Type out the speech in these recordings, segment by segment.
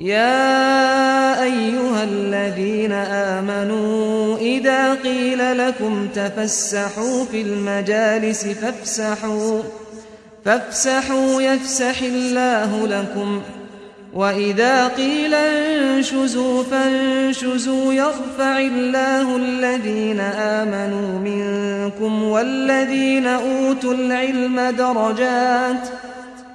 يا أيها الذين آمنوا إذا قيل لكم تفسحوا في المجالس فافسحوا فافسحوا يفسح الله لكم. وإذا قيل انشزوا فانشزوا يرفع الله الذين آمنوا منكم والذين أوتوا العلم درجات.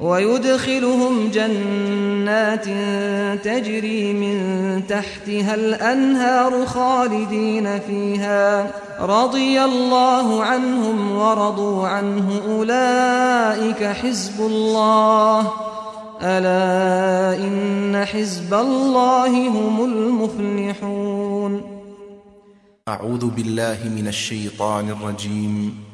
ويدخلهم جنات تجري من تحتها الأنهار خالدين فيها. رضي الله عنهم ورضوا عنه أولئك حزب الله. ألا إن حزب الله هم المفلحون. أعوذ بالله من الشيطان الرجيم.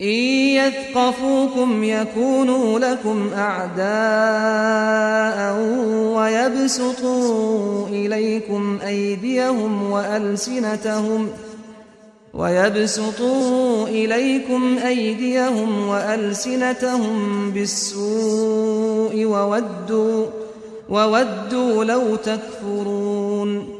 إن يثقفوكم يكونوا لكم أعداء ويبسطوا إليكم أيديهم وألسنتهم ويبسطوا إليكم أيديهم وألسنتهم بالسوء وودوا وودوا لو تكفرون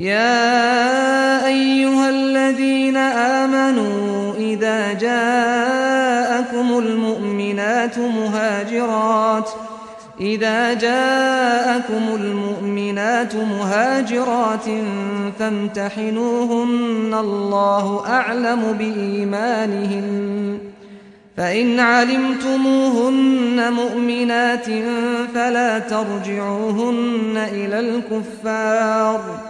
يا أيها الذين آمنوا إذا جاءكم المؤمنات مهاجرات إذا جاءكم المؤمنات مهاجرات فامتحنوهن الله أعلم بإيمانهن. فإن علمتموهن مؤمنات فلا ترجعوهن إلى الكفار.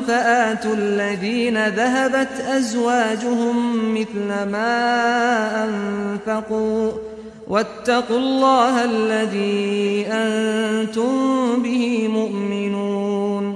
فآتوا الذين ذهبت أزواجهم مثل ما أنفقوا واتقوا الله الذي أنتم به مؤمنون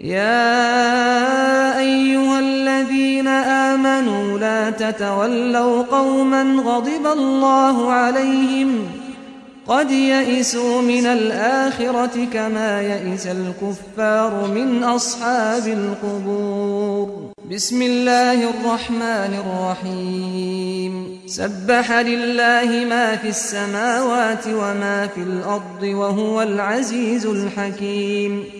يا أيها الذين آمنوا لا تتولوا قوما غضب الله عليهم قد يئسوا من الآخرة كما يئس الكفار من أصحاب القبور. بسم الله الرحمن الرحيم. سبح لله ما في السماوات وما في الأرض وهو العزيز الحكيم.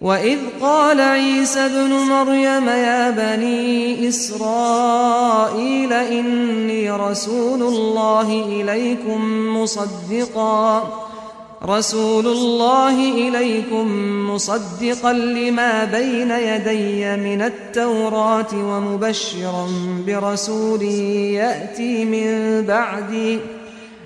وإذ قال عيسى ابن مريم يا بني إسرائيل إني رسول الله إليكم مصدقا رسول الله إليكم مصدقا لما بين يدي من التوراة ومبشرا برسول يأتي من بعدي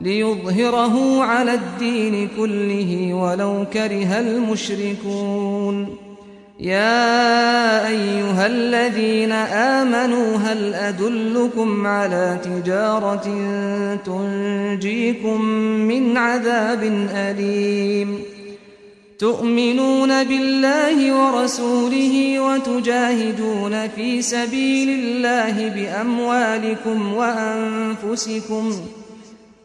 ليظهره على الدين كله ولو كره المشركون. يا أيها الذين آمنوا هل أدلكم على تجارة تنجيكم من عذاب أليم؟ تؤمنون بالله ورسوله وتجاهدون في سبيل الله بأموالكم وأنفسكم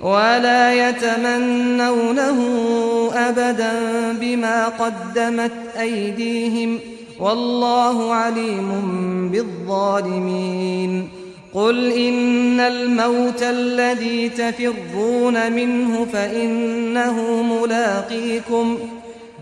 ولا يتمنونه أبدا بما قدمت أيديهم والله عليم بالظالمين. قل إن الموت الذي تفرون منه فإنه ملاقيكم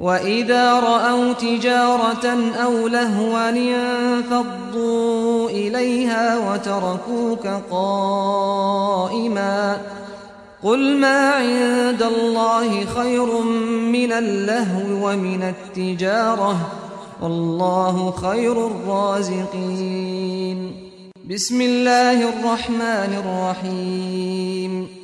وإذا رأوا تجارة أو لهوا انفضوا إليها وتركوك قائما قل ما عند الله خير من اللهو ومن التجارة والله خير الرازقين بسم الله الرحمن الرحيم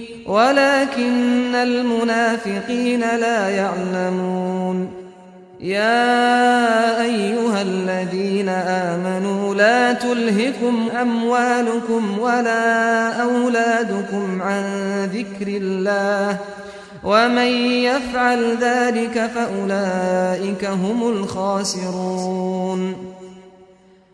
ولكن المنافقين لا يعلمون. يا أيها الذين آمنوا لا تلهكم أموالكم ولا أولادكم عن ذكر الله ومن يفعل ذلك فأولئك هم الخاسرون.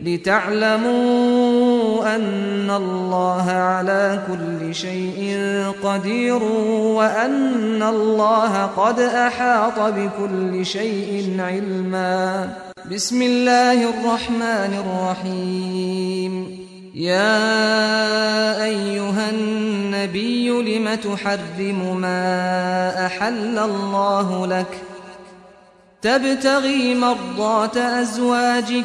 لتعلموا أن الله على كل شيء قدير وأن الله قد أحاط بكل شيء علما. بسم الله الرحمن الرحيم. يا أيها النبي لم تحرم ما أحل الله لك؟ تبتغي مرضات أزواجك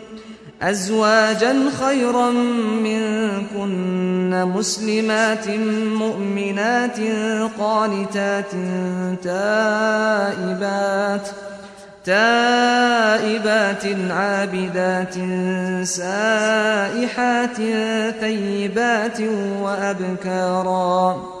أزواجا خيرا منكن مسلمات مؤمنات قانتات تائبات تائبات عابدات سائحات ثيبات وأبكارا.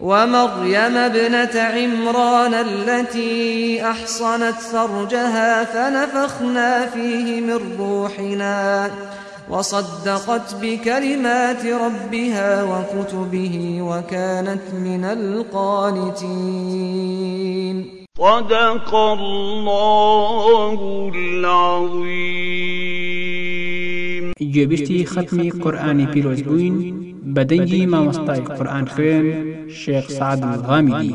ومريم ابنة عمران التي أحصنت فرجها فنفخنا فيه من روحنا وصدقت بكلمات ربها وكتبه وكانت من القانتين. صدق الله العظيم. گوێبیستی ختمی قورآانی پیرۆز بووین بەدەنگی مامۆستای قورآن خوێن شێخ سعد الغامیدی